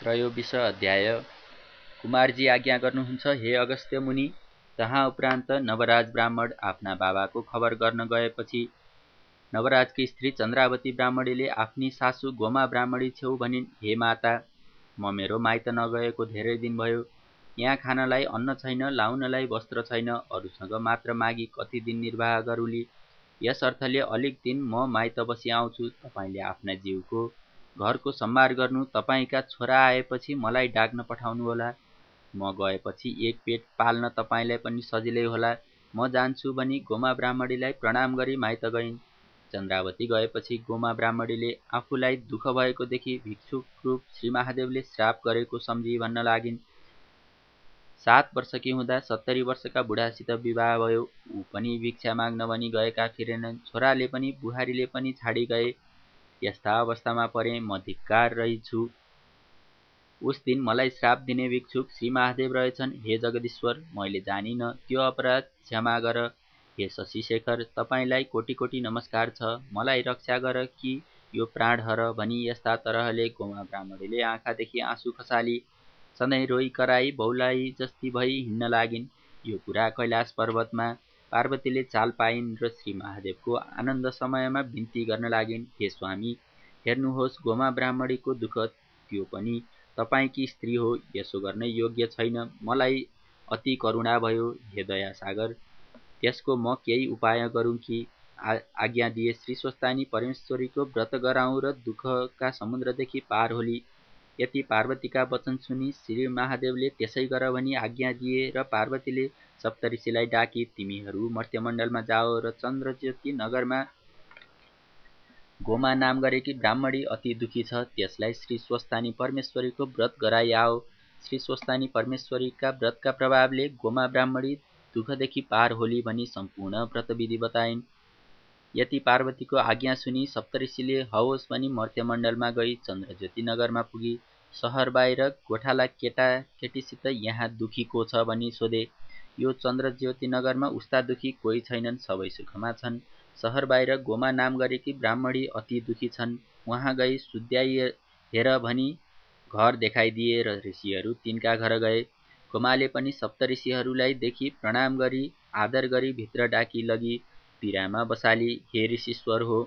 त्रयोविंश अध्याय। कुमारजी आज्ञा गर्नुहुन्छ हे अगस्त्य मुनि तहाँ उपरान्त नवराज ब्राह्मण आफ्ना बाबाको खबर गर्न गएपछि नवराजकी स्त्री चन्द्रावती ब्राह्मणीले आफ्नी सासु गोमा ब्राह्मणी छेउ भनिन् हे माता म मेरो माइत नगएको धेरै दिन भयो। यहाँ खानलाई अन्न छैन लाउनलाई वस्त्र छैन अरूसँग मात्र मागी कति दिन निर्वाह गरूली। यस अर्थले अलिक दिन म माइत बसी आउँछु। तपाईँले आफ्ना जिउको घरको सम्हार गर्नु तपाईँका छोरा आएपछि मलाई डाक्न पठाउनुहोला म गएपछि एक पेट पाल्न तपाईँलाई पनि सजिलै होला। म जान्छु भनी गोमा ब्राह्मणीलाई प्रणाम गरी माइत गइन्। चन्द्रावती गएपछि गोमा ब्राह्मणीले आफूलाई दुःख भएको देखि भिक्षुक रूप श्री महादेवले श्राप गरेको सम्झी भन्न लागिन्। सात वर्षकी हुँदा सत्तरी वर्षका बुढासित विवाह भयो। ऊ पनि भिक्षा माग्न भनी गएका फिरेनन् छोराले पनि बुहारीले पनि छाडी गए। यस्ता अवस्थामा परे म धिक्कार रहेछु। उस दिन मलाई श्राप दिने भिक्षुक श्री महादेव रहेछन्। हे जगदीश्वर मैले जानिनँ त्यो अपराध क्षमा गर। हे शशिशेखर तपाईँलाई कोटी कोटी नमस्कार छ। मलाई रक्षा गर कि यो प्राण हर भनी यस्ता तरहले गोमा ब्राह्मणीले आँखादेखि आँसु खसाली। सधैँ रोई कराई बौलाई जस्ती भई हिँड्न लागिन्। यो कुरा कैलाश पर्वतमा पार्वतीले चाल पाइन् र श्री महादेवको आनन्द समयमा बिन्ती गर्न लागिन्। हे स्वामी हेर्नुहोस् गोमा ब्राह्मणीको दुःख त्यो पनि तपाईँकी स्त्री हो यसो गर्ने योग्य छैन। मलाई अति करुणा भयो हे दया सागर त्यसको म केही उपाय गरौँ कि? आज्ञा दिए श्री स्वस्तानी परमेश्वरीको व्रत गराउँ र दुःखका समुद्रदेखि पार होली। यति पार्वतीका वचन सुनि श्री महादेवले त्यसै गर भनी आज्ञा दिए र पार्वतीले सप्तऋषिलाई डाकी तिमीहरू मर्त्यमण्डलमा जाओ र चन्द्रज्योति नगरमा गोमा नाम गरेकी ब्राह्मणी अति दुखी छ त्यसलाई श्री स्वस्तानी परमेश्वरीको व्रत गराइ आओ। श्री स्वस्तानी परमेश्वरीका व्रतका प्रभावले गोमा ब्राह्मणी दुःखदेखि पार होली भनी सम्पूर्ण व्रतविधि बताइन्। यति पार्वतीको आज्ञा सुनि सप्तऋषिले हवस् भनी मर्त्यमण्डलमा गई चन्द्रज्योति नगरमा पुगी। सहर बाहिर गोठाला केटा केटीसित यहाँ दुखी को छ भनी सोधे। यो चन्द्रज्योति नगरमा उस्ता दुखी कोही छैनन् सबै सुखमा छन्। सहर बाहिर गोमा नाम गरेकी ब्राह्मणी अति दुखी छन्। उहाँ गई सुध्याइ हेर भनी घर देखाइदिए र ऋषिहरू तिनका घर गए। गोमाले पनि सप्त ऋषिहरूलाई देखि प्रणाम गरी आदर गरी भित्र डाकी लगी पिरामा बसाली हे ऋषिश्वर हो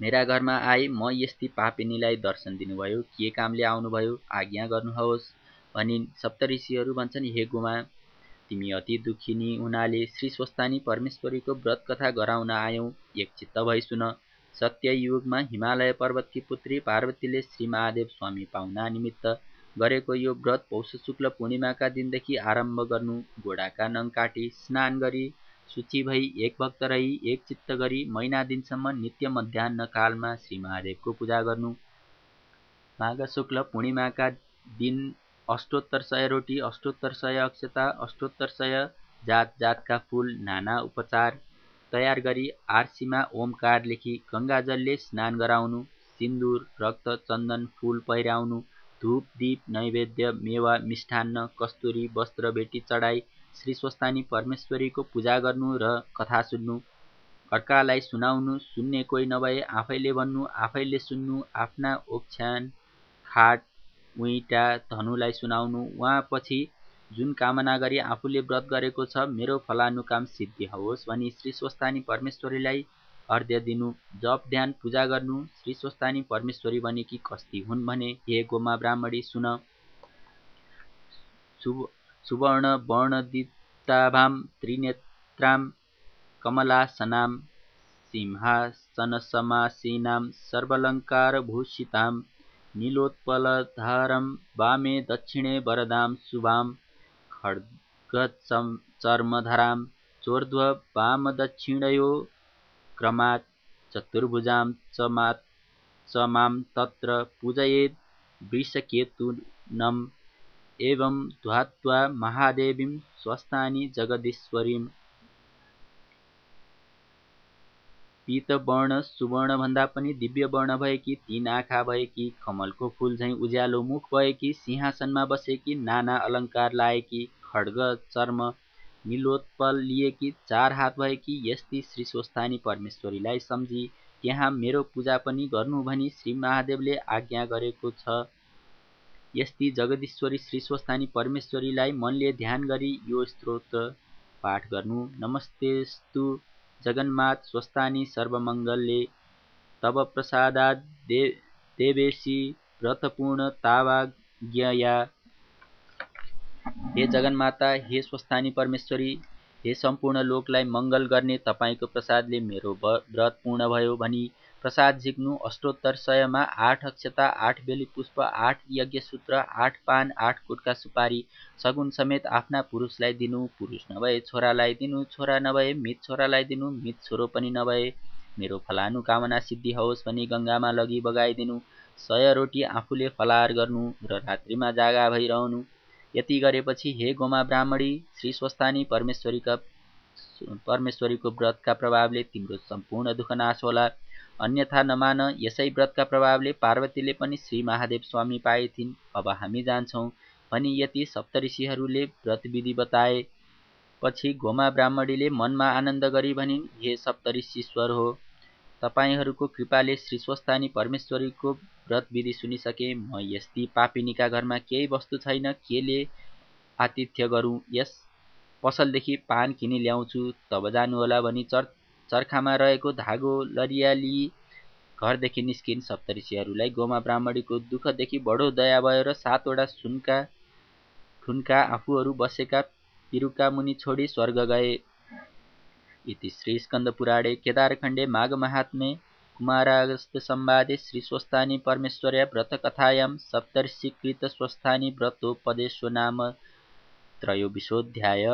मेरा घरमा आई म यस्ती पापिनीलाई दर्शन दिनुभयो। के कामले आउनुभयो? आज्ञा गर्नुहोस्। भनिन् सप्तऋषिहरू भन्छन् हे गुमा तिमी अति दुखिनी हुनाले श्री स्वस्तानी परमेश्वरीको व्रत कथा गराउन आयौँ। एकचित्त भई सुन सत्ययुगमा हिमालय पर्वतकी पुत्री पार्वतीले श्री महादेव स्वामी पाहुना निमित्त गरेको यो व्रत पौष शुक्ल पूर्णिमाका दिनदेखि आरम्भ गर्नु। गोडाका नङ काटी स्नान गरी सूची भई एक भक्त रही एक चित्त गरी महिना दिनसम्म नित्य मध्याह कालमा श्री महादेवको पूजा गर्नु। माघ शुक्ल पूर्णिमाका दिन अष्टोत्तर सय रोटी अष्टोत्तर सय अक्षता अष्टोत्तर सय जात जातका फुल नाना उपचार तयार गरी आरसीमा ओमकार लेखी गङ्गाजलले स्नान गराउनु सिन्दुर रक्त चन्दन फुल पहिराउनु धूप दीप नैवेद्य मेवा मिष्ठान्न कस्तुरी वस्त्र भेटी चढाई श्री स्वस्तानी परमेश्वरीको पूजा गर्नु र कथा सुन्नु अर्कालाई सुनाउनु सुन्ने कोही नभए आफैले भन्नु आफैले सुन्नु आफ्ना ओछ्यान खाट उइटा धनुलाई सुनाउनु। उहाँपछि जुन कामना गरी आफूले व्रत गरेको छ मेरो फलानु काम सिद्धि होस् भनी श्री स्वस्तानी परमेश्वरीलाई अर्ध्य दिनु। जप ध्यान पूजा गर्नु श्री स्वस्तानी परमेश्वरी कि कस्ती हुन् भने हे गोमा ब्राह्मणी सुन। सुवर्ण वर्णदिताभां त्रिनेत्रां कमलासनां सिंहासनसमासीनां सर्वलङ्कारभूषितां नीलोत्पलधारं वामे दक्षिणे वरदां शुभां खड्गचर्मधरां क्रमात् चतुर्भुजां च मां तत्र पूजयेद् वृषकेतुनम् एवं ध्वात्वा महादेवीं स्वस्थानि जगदीश्वरीम् पीतवर्ण सुवर्णभन्दा पनि दिव्य वर्ण भएकी तीन आँखा भएकी कमलको फुल झैँ उज्यालो मुख भएकी सिंहासनमा बसेकी नाना अलङ्कार लाएकी खड्ग चर्म निलोत्पल लिएकी चार हात भएकी यस्ती श्री स्वस्थानी परमेश्वरीलाई सम्झी त्यहाँ मेरो पूजा पनि गर्नु भनी श्री महादेवले आज्ञा गरेको छ। यस्ती जगदीश्वरी श्री स्वस्थानी परमेश्वरीलाई मनले ध्यान गरी यो स्त्रोत्र पाठ गर्नु। नमस्तेस्तु जगन्मात स्वस्थानी सर्वमङ्गलले तब प्रसादात दे देवेशी व्रतपूर्ण तावाज्ञया हे जगन्माता हे स्वस्थानी परमेश्वरी हे सम्पूर्ण लोकलाई मङ्गल गर्ने तपाईँको प्रसादले मेरो व्रत पूर्ण भयो भनी प्रसाद झिक्नु अष्टोत्तर सयमा आठ अक्षता आठ बेली पुष्प आठ यज्ञसूत्र आठ पान आठ कुटका सुपारी सगुन समेत आफ्ना पुरुषलाई दिनु पुरुष नभए छोरालाई दिनु छोरा नभए मित छोरालाई दिनु मित छोरो पनि नभए मेरो फलानु कामना सिद्धि होस् भनी गङ्गामा लगी बगाइदिनु सय रोटी आफूले फलार गर्नु र रात्रिमा जागा भइरहनु यति गरेपछि हे गोमा ब्राह्मणी श्री स्वस्थानी परमेश्वरीका परमेश्वरीको व्रतका प्रभावले तिम्रो सम्पूर्ण दुःख नाश होला। अन्यथा नमान यसै व्रतका प्रभावले पार्वतीले पनि श्री महादेव स्वामी पाएथिन् अब हामी जान्छौँ। भनी यति सप्तऋषिहरूले व्रतविधि बताए। पछि गोमा ब्राह्मणीले मनमा आनन्द गरी भनिन् हे सप्तऋषिश्वर हो तपाईँहरूको कृपाले श्री स्वस्थानी परमेश्वरीको व्रत विधि सुनिसके। म यस्ती पापिनीका घरमा केही वस्तु छैन। केले आतिथ्य गरौँ? यस पसलदेखि पान किनी ल्याउँछु। तब जानुहोला भनी चर् चर्खामा रहेको धागो लरियाली घरदेखि निस्किन् सप्तऋषिहरूलाई गोमा ब्राह्मणीको दुःखदेखि बडो दया भयो र सातवटा सुनका ठुन्का आफूहरू बसेका पिरुका मुनि छोडी स्वर्ग गए। इति श्री स्कन्द पुराणे केदारखण्डे माघ महात्मे कुमारागस्त संवादे श्री स्वस्थानी परमेश्वर्या व्रतकथायां सप्तर्षिकृत स्वस्थानी व्रतोपदेशो नाम त्रयोविशोऽध्याय